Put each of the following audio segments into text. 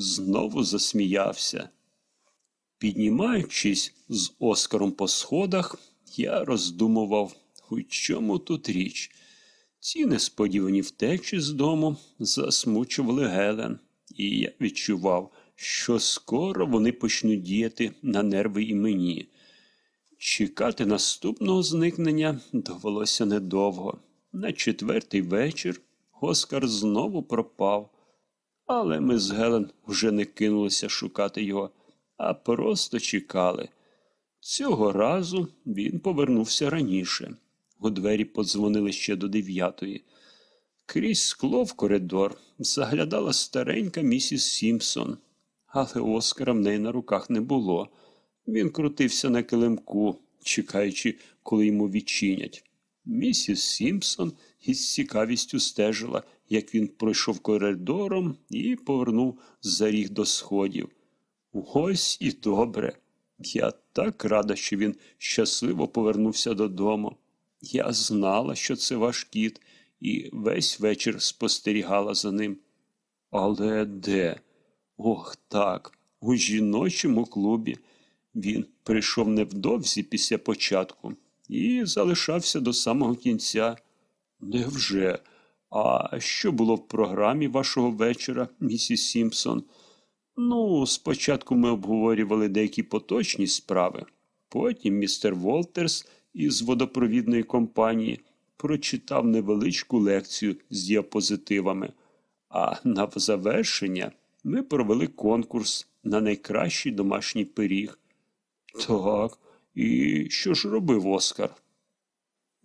знову засміявся. Піднімаючись з Оскаром по сходах, я роздумував, у чому тут річ. Ці несподівані втечі з дому засмучували Гелен, і я відчував, що скоро вони почнуть діяти на нерви і мені. Чекати наступного зникнення довелося недовго. На четвертий вечір Оскар знову пропав, але ми з Гелен вже не кинулися шукати його, а просто чекали. Цього разу він повернувся раніше. У двері подзвонили ще до дев'ятої. Крізь скло в коридор заглядала старенька місіс Сімпсон, але Оскара в неї на руках не було. Він крутився на килимку, чекаючи, коли йому відчинять. Місіс Сімпсон із цікавістю стежила, як він пройшов коридором і повернув за ріг до сходів. Ось і добре. Я так рада, що він щасливо повернувся додому. Я знала, що це ваш кіт, і весь вечір спостерігала за ним. Але де? Ох, так, у жіночому клубі. Він прийшов невдовзі після початку і залишався до самого кінця. Невже? А що було в програмі вашого вечора, місіс Сімпсон? Ну, спочатку ми обговорювали деякі поточні справи. Потім містер Волтерс із водопровідної компанії прочитав невеличку лекцію з діапозитивами, а на завершення ми провели конкурс на найкращий домашній пиріг. Так, і що ж робив Оскар?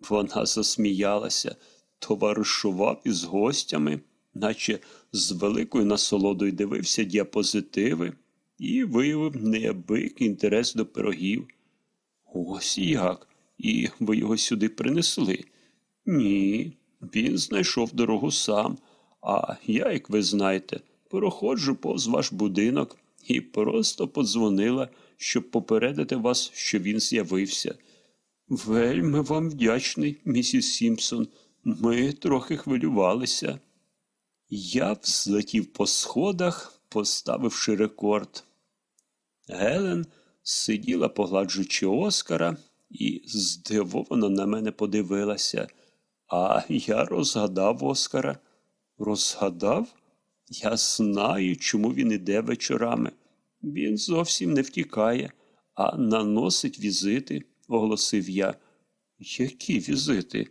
Вона засміялася, товаришував із гостями, наче з великою насолодою дивився діапозитиви і виявив неабиякий інтерес до пирогів. Ось як. І ви його сюди принесли? Ні, він знайшов дорогу сам, а я, як ви знаєте, проходжу повз ваш будинок і просто подзвонила, щоб попередити вас, що він з'явився. Вельми вам вдячний, місіс Сімпсон. Ми трохи хвилювалися. Я взлетів по сходах, поставивши рекорд. Гелен сиділа, погладжуючи Оскара, і здивовано на мене подивилася. А я розгадав Оскара. Розгадав? Я знаю, чому він іде вечорами. Він зовсім не втікає, а наносить візити, оголосив я. Які візити?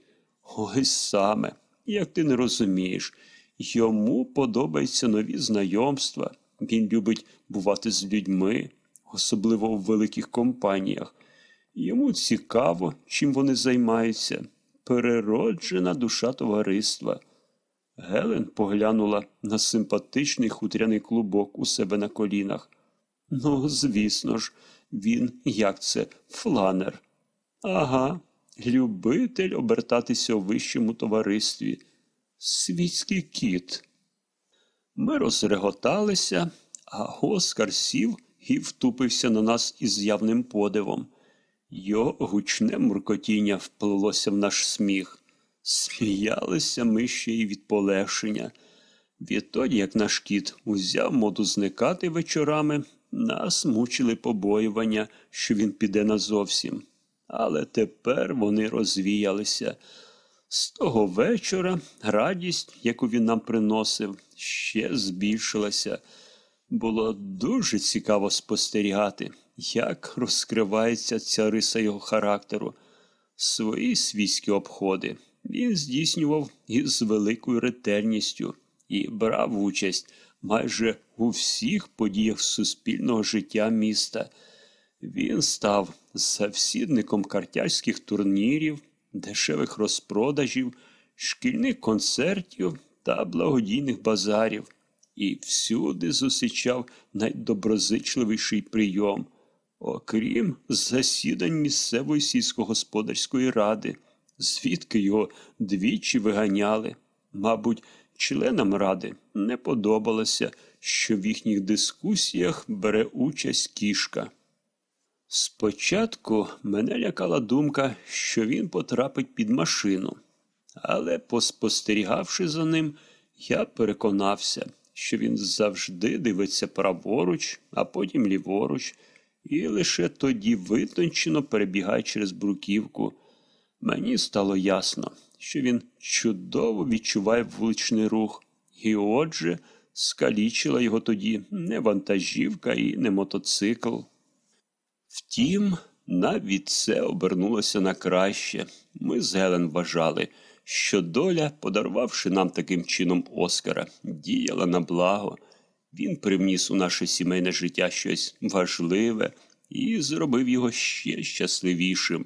Ой саме, як ти не розумієш. Йому подобаються нові знайомства. Він любить бувати з людьми, особливо в великих компаніях. Йому цікаво, чим вони займаються. Перероджена душа товариства. Гелен поглянула на симпатичний хутряний клубок у себе на колінах. Ну, звісно ж, він, як це, фланер. Ага, любитель обертатися у вищому товаристві. Світський кіт. Ми розреготалися, а Оскар сів і втупився на нас із явним подивом. Його гучне муркотіння вплилося в наш сміх. Сміялися ми ще й від полегшення. Відтоді, як наш кіт узяв моду зникати вечорами, нас мучили побоювання, що він піде назовсім. Але тепер вони розвіялися. З того вечора радість, яку він нам приносив, ще збільшилася. Було дуже цікаво спостерігати, як розкривається ця риса його характеру. Свої свійські обходи він здійснював із великою ретельністю і брав участь майже у всіх подіях суспільного життя міста. Він став завсідником картярських турнірів, дешевих розпродажів, шкільних концертів та благодійних базарів і всюди зустрічав найдоброзичливіший прийом, окрім засідань місцевої сільськогосподарської ради, звідки його двічі виганяли. Мабуть, членам ради не подобалося, що в їхніх дискусіях бере участь кішка. Спочатку мене лякала думка, що він потрапить під машину, але, поспостерігавши за ним, я переконався, що він завжди дивиться праворуч, а потім ліворуч, і лише тоді витончено перебігає через бруківку. Мені стало ясно, що він чудово відчуває вуличний рух, і отже, скалічила його тоді не вантажівка і не мотоцикл. Втім, навіть це обернулося на краще. Ми з Гелен вважали, що доля, подарувавши нам таким чином Оскара, діяла на благо. Він привніс у наше сімейне життя щось важливе і зробив його ще щасливішим.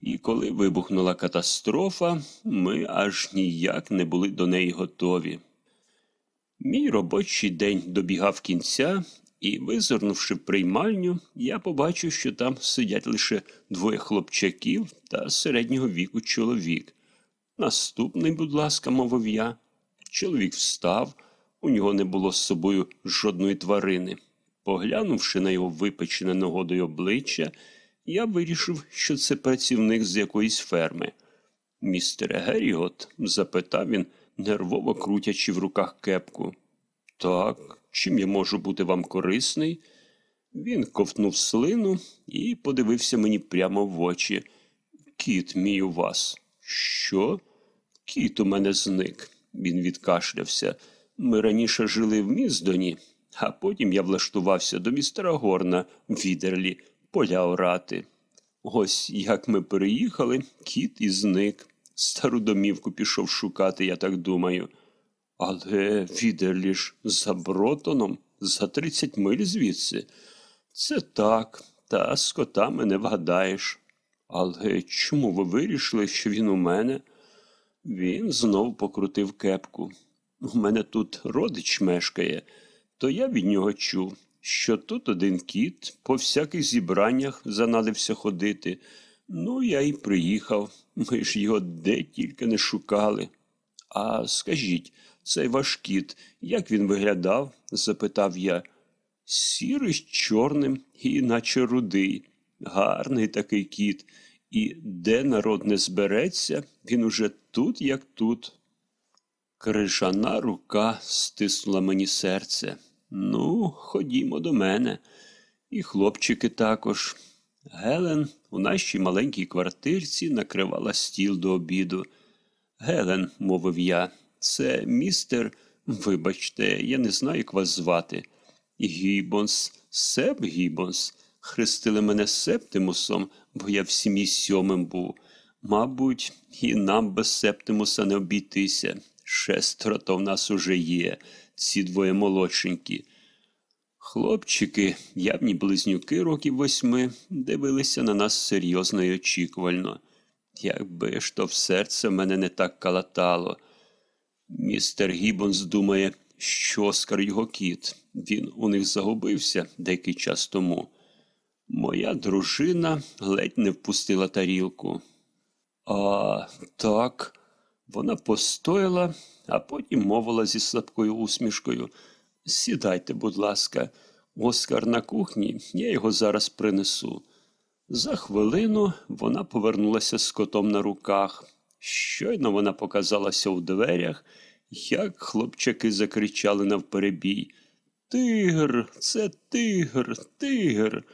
І коли вибухнула катастрофа, ми аж ніяк не були до неї готові. Мій робочий день добігав кінця, і, визирнувши в приймальню, я побачив, що там сидять лише двоє хлопчаків та середнього віку чоловік. Наступний, будь ласка, мовив я. Чоловік встав, у нього не було з собою жодної тварини. Поглянувши на його випечене нагодою обличчя, я вирішив, що це працівник з якоїсь ферми. Містер Геріот? запитав він, нервово крутячи в руках кепку. Так, чим я можу бути вам корисний? Він ковтнув слину і подивився мені прямо в очі. Кіт мій у вас. Що? Кіт у мене зник. Він відкашлявся. Ми раніше жили в Міздоні, а потім я влаштувався до містера Горна в Відерлі, поля орати. Ось як ми переїхали, кіт і зник. Стару домівку пішов шукати, я так думаю. Але Відерлі ж за Бротоном, за тридцять миль звідси. Це так, та з котами не вгадаєш. Але чому ви вирішили, що він у мене? Він знов покрутив кепку. У мене тут родич мешкає, то я від нього чув, що тут один кіт по всяких зібраннях занадився ходити. Ну, я й приїхав. Ми ж його де тільки не шукали. А скажіть, цей ваш кіт, як він виглядав? запитав я. Сірий з чорним і наче рудий. Гарний такий кіт. І де народ не збереться, він уже тут, як тут. Крижана рука стиснула мені серце. Ну, ходімо до мене. І хлопчики також. Гелен у нашій маленькій квартирці накривала стіл до обіду. Гелен, мовив я, це містер, вибачте, я не знаю, як вас звати. Гібонс, Себ Гібонс. Хрестили мене Септимусом, бо я в сім'ї сьомим був. Мабуть, і нам без Септимуса не обійтися. Шестеро то в нас уже є, ці двоє молодшенькі. Хлопчики, явні близнюки років восьми, дивилися на нас серйозно і очікувально. Якби ж то в серце мене не так калатало. Містер Гібонс думає, що Оскар його кіт. Він у них загубився деякий час тому. Моя дружина ледь не впустила тарілку. А так, вона постояла, а потім мовила зі слабкою усмішкою. Сідайте, будь ласка, Оскар на кухні, я його зараз принесу. За хвилину вона повернулася з котом на руках. Щойно вона показалася у дверях, як хлопчаки закричали навперебій. Тигр, це тигр, тигр.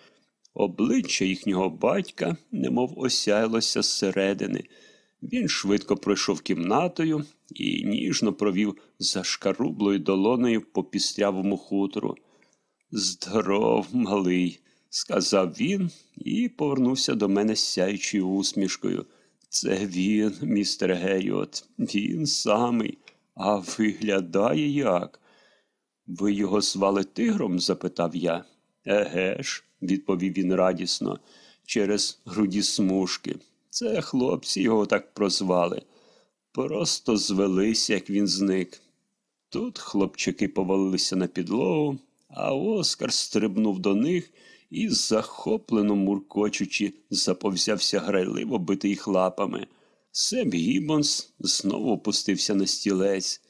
Обличчя їхнього батька немов осяялося зсередини. Він швидко пройшов кімнатою і ніжно провів зашкарублою долоною по пістрявому хутору. Здоров, малий, сказав він і повернувся до мене сяючою усмішкою. Це він, містер Гейот, він самий, а виглядає як. Ви його звали тигром? запитав я. Еге ж, відповів він радісно, через груді смужки. Це хлопці його так прозвали. Просто звелися, як він зник. Тут хлопчики повалилися на підлогу, а Оскар стрибнув до них і, захоплено муркочучи, заповзявся грайливо бити їх лапами. Себ Гіббонс знову опустився на стілець.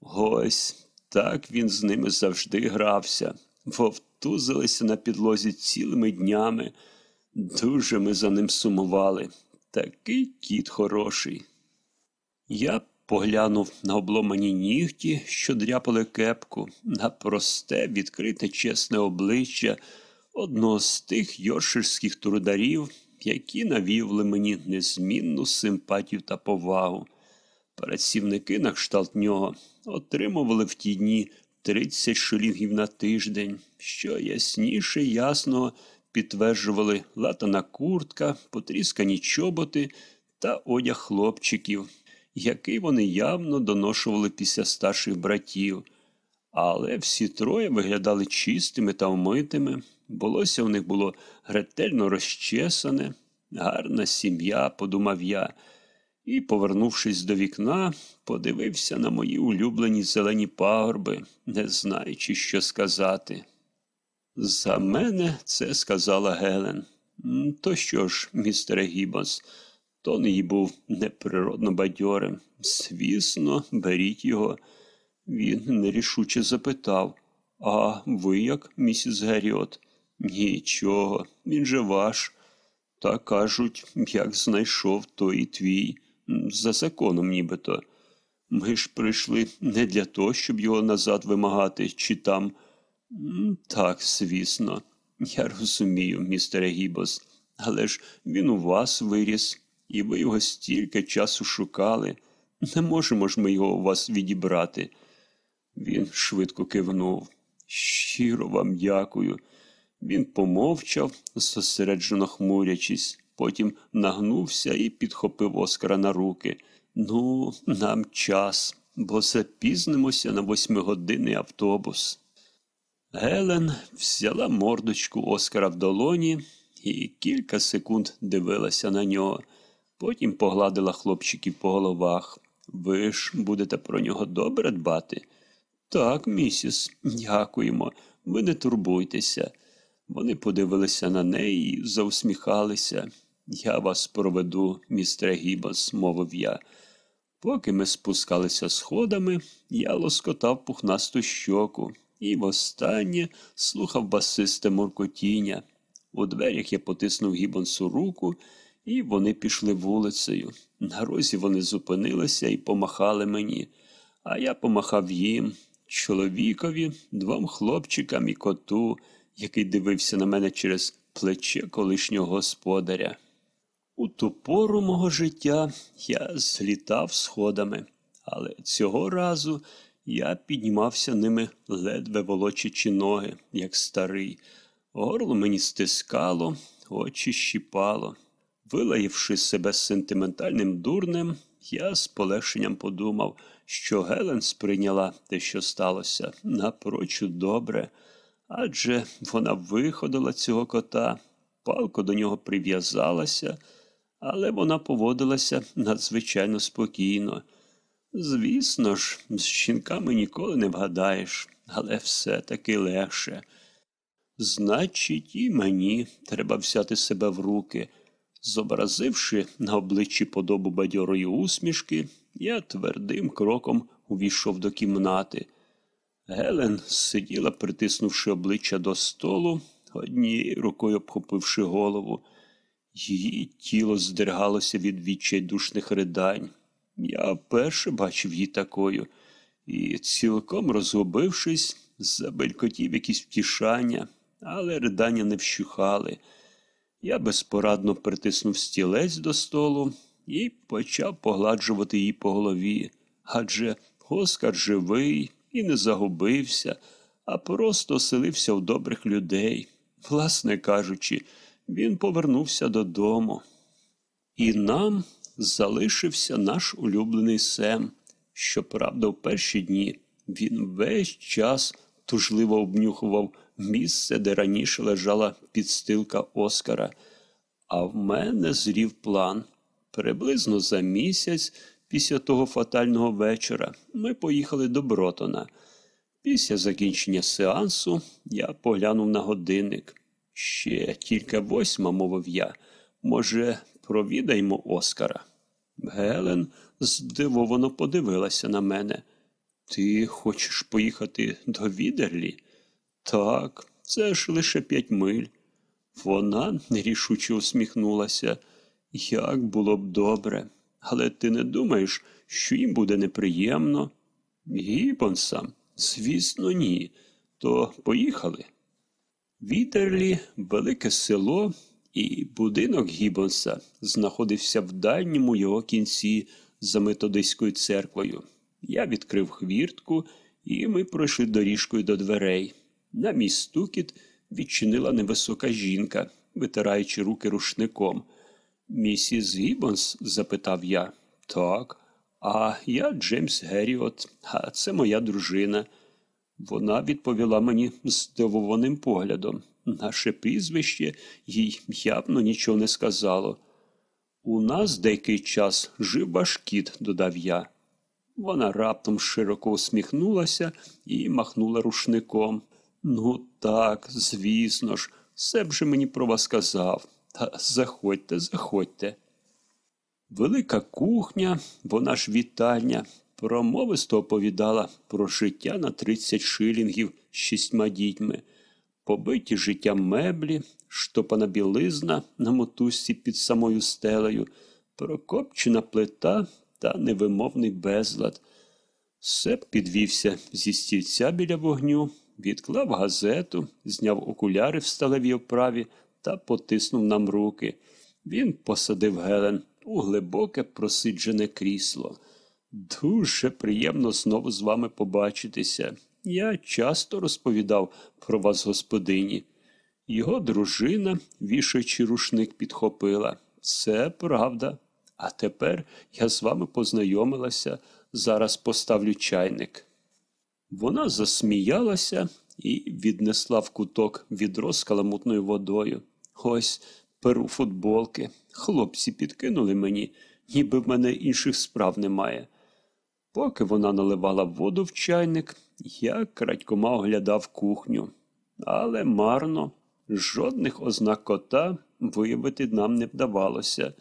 Ось так він з ними завжди грався, вовтузилися на підлозі цілими днями. Дуже ми за ним сумували. Такий кіт хороший. Я поглянув на обломані нігті, що дряпали кепку, на просте, відкрите чесне обличчя одного з тих йорширських трударів, які навівли мені незмінну симпатію та повагу. Працівники на кшталт нього отримували в ті дні 30 шилінгів на тиждень, що ясніше ясного підтверджували латана куртка, потріскані чоботи та одяг хлопчиків, який вони явно доношували після старших братів. Але всі троє виглядали чистими та вмитими, волосся в них було ретельно розчесане, гарна сім'я, подумав я, і, повернувшись до вікна, подивився на мої улюблені зелені пагорби, не знаючи, що сказати. За мене це сказала Гелен. То що ж, містере Гіббонс, тон її був неприродно бадьорим. Звісно, беріть його. Він нерішуче запитав А ви як, місіс Геріот? Нічого, він же ваш. Та кажуть, як знайшов, то і твій. За законом нібито. Ми ж прийшли не для того, щоб його назад вимагати, чи там. Так, звісно, я розумію, містере Гібос, але ж він у вас виріс, і ви його стільки часу шукали. Не можемо ж ми його у вас відібрати. Він швидко кивнув. Щиро вам дякую. Він помовчав, зосереджено хмурячись, потім нагнувся і підхопив Оскара на руки. Ну, нам час, бо запізнимося на восьмигодинний автобус. Гелен взяла мордочку Оскара в долоні і кілька секунд дивилася на нього. Потім погладила хлопчиків по головах. Ви ж будете про нього добре дбати? Так, місіс, дякуємо. Ви не турбуйтеся. Вони подивилися на неї і заусміхалися. Я вас проведу, містере Гіббонс», – мовив я. Поки ми спускалися сходами, я лоскотав пухнасту щоку і востаннє слухав басисте муркотіння. У дверях я потиснув Гіббонсу руку, і вони пішли вулицею. На розі вони зупинилися і помахали мені, а я помахав їм, чоловікові, двом хлопчикам і коту, який дивився на мене через плече колишнього господаря. У ту пору мого життя я злітав сходами, але цього разу я піднімався ними ледве волочачи ноги, як старий. Горло мені стискало, очі щіпало. Вилаївши себе сентиментальним дурнем, я з полегшенням подумав, що Гелен сприйняла те, що сталося, напрочуд добре, адже вона виходила цього кота, палко до нього прив'язалася, але вона поводилася надзвичайно спокійно. Звісно ж, з жінками ніколи не вгадаєш, але все таки легше. Значить, і мені треба взяти себе в руки. Зобразивши на обличчі подобу бадьорої усмішки, я твердим кроком увійшов до кімнати. Гелен сиділа, притиснувши обличчя до столу, однією рукою обхопивши голову. Її тіло здригалося від відчайдушних ридань. Я вперше бачив її такою і, цілком розгубившись, забелькотів якісь втішання, але ридання не вщухали. Я безпорадно притиснув стілець до столу і почав погладжувати її по голові. Адже Оскар живий і не загубився, а просто оселився в добрих людей. Власне кажучи, він повернувся додому. І нам залишився наш улюблений Сем. Щоправда, в перші дні він весь час тужливо обнюхував місце, де раніше лежала підстилка Оскара. А в мене зрів план. Приблизно за місяць після того фатального вечора ми поїхали до Бротона. Після закінчення сеансу я поглянув на годинник. Ще тільки восьма, мовив я. Може, провідаймо Оскара. Гелен здивовано подивилася на мене. Ти хочеш поїхати до Відерлі? Так, це ж лише п'ять миль. Вона нерішуче усміхнулася. Як було б добре, Але ти не думаєш, що їм буде неприємно? Гібонсам? Звісно, ні. То поїхали. Вітерлі велике село, і будинок Гібонса знаходився в дальньому його кінці за методистською церквою. Я відкрив хвіртку, і ми пройшли доріжкою до дверей. На мій стукіт відчинила невисока жінка, витираючи руки рушником. Місіс Гіббонс?» – запитав я. Так. А я Джеймс Геріот, а це моя дружина. Вона відповіла мені здивованим поглядом. Наше прізвище їй явно нічого не сказало. У нас деякий час жив ваш кіт, додав я. Вона раптом широко усміхнулася і махнула рушником. Ну, так, звісно ж, все б же мені про вас казав. Та заходьте, заходьте. Велика кухня, вона ж вітальня, промовисто оповідала про життя на 30 шилінгів з шістьма дітьми, побиті життям меблі, штопана білизна на мотузці під самою стелею, прокопчена плита та невимовний безлад. Сеп підвівся зі стільця біля вогню, відклав газету, зняв окуляри в сталевій оправі та потиснув нам руки. Він посадив Гелен у глибоке просиджене крісло. Дуже приємно знову з вами побачитися. Я часто розповідав про вас господині. Його дружина, вішаючи рушник, підхопила. Це правда. А тепер я з вами познайомилася, зараз поставлю чайник. Вона засміялася і віднесла в куток відро з каламутною водою. Ось перу футболки. Хлопці підкинули мені, ніби в мене інших справ немає. Поки вона наливала воду в чайник, я крадькома оглядав кухню. Але марно, жодних ознак кота виявити нам не вдавалося.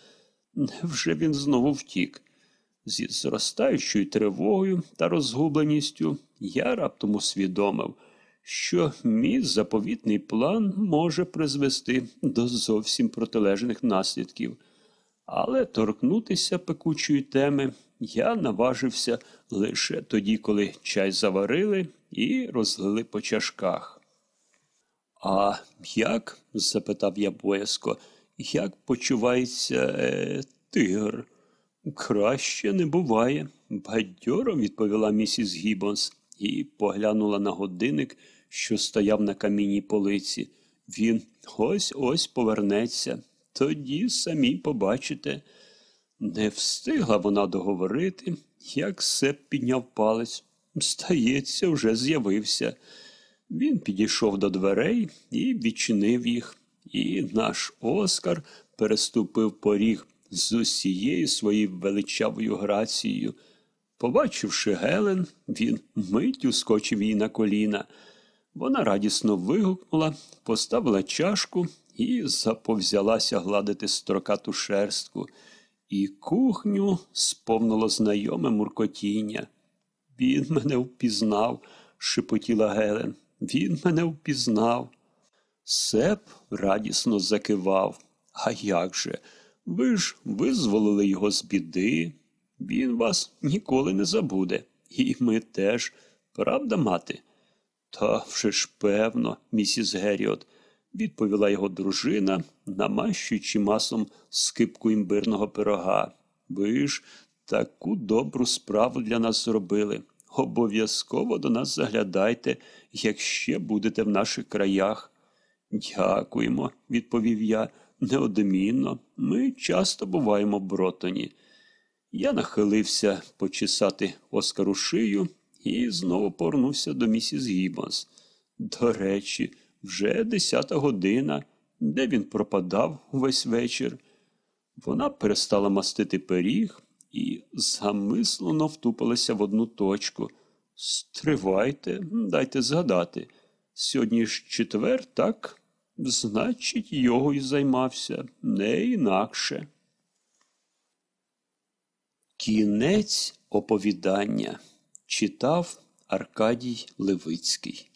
Невже він знову втік? Зі зростаючою тривогою та розгубленістю я раптом усвідомив, що мій заповітний план може призвести до зовсім протилежних наслідків. Але торкнутися пекучої теми я наважився лише тоді, коли чай заварили і розлили по чашках. А як? запитав я боязко, як почувається е, тигр? Краще не буває, бадьоро відповіла місіс Гіббонс і поглянула на годинник, що стояв на камінній полиці. Він ось ось повернеться. Тоді самі побачите. Не встигла вона договорити, як Сеп підняв палець. Здається, вже з'явився. Він підійшов до дверей і відчинив їх, і наш Оскар переступив поріг з усією своєю величавою грацією. Побачивши Гелен, він миттю скочив їй на коліна. Вона радісно вигукнула, поставила чашку і заповзялася гладити строкату шерстку. І кухню сповнило знайоме муркотіння. Він мене впізнав, шепотіла Гелен. Він мене впізнав. Сеп радісно закивав. А як же? Ви ж визволили його з біди. Він вас ніколи не забуде. І ми теж, правда, мати? Та вже ж певно, місіс Геріот, відповіла його дружина, намащуючи масом скипку імбирного пирога. Ви ж таку добру справу для нас зробили. Обов'язково до нас заглядайте, якщо будете в наших краях. Дякуємо, відповів я, неодмінно. Ми часто буваємо в Бротоні. Я нахилився почесати Оскару шию і знову повернувся до місіс Гіббонс. До речі, вже десята година, де він пропадав увесь вечір. Вона перестала мастити пиріг і замислено втупилася в одну точку. Стривайте, дайте згадати. Сьогодні ж четвер, так? Значить, його й займався, не інакше. Кінець оповідання читав Аркадій Левицький